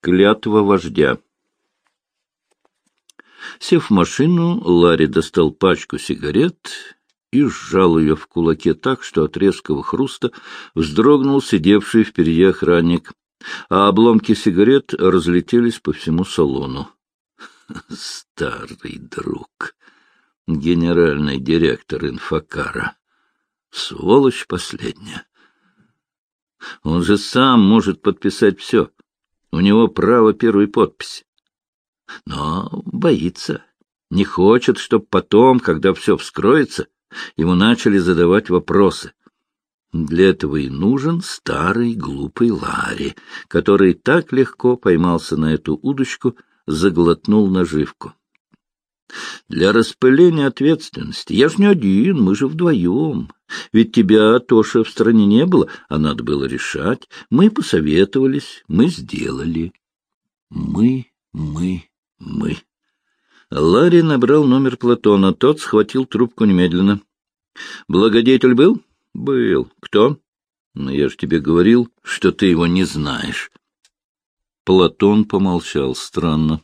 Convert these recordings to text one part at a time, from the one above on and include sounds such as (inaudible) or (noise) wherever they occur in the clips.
Клятва вождя. Сев в машину, Ларри достал пачку сигарет и сжал ее в кулаке так, что от резкого хруста вздрогнул сидевший впереди охранник, а обломки сигарет разлетелись по всему салону. (laughs) Старый друг, генеральный директор инфокара, сволочь последняя. Он же сам может подписать все. У него право первой подписи. Но боится, не хочет, чтобы потом, когда все вскроется, ему начали задавать вопросы. Для этого и нужен старый глупый Ларри, который так легко поймался на эту удочку, заглотнул наживку. Для распыления ответственности. Я ж не один, мы же вдвоем. Ведь тебя, Тоша, в стране не было, а надо было решать. Мы посоветовались, мы сделали. Мы, мы, мы. Ларри набрал номер Платона. Тот схватил трубку немедленно. Благодетель был? Был. Кто? Но я же тебе говорил, что ты его не знаешь. Платон помолчал. Странно.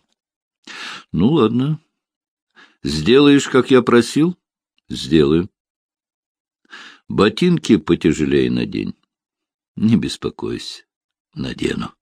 Ну, ладно. Сделаешь, как я просил? Сделаю. Ботинки потяжелее надень. Не беспокойся. Надену.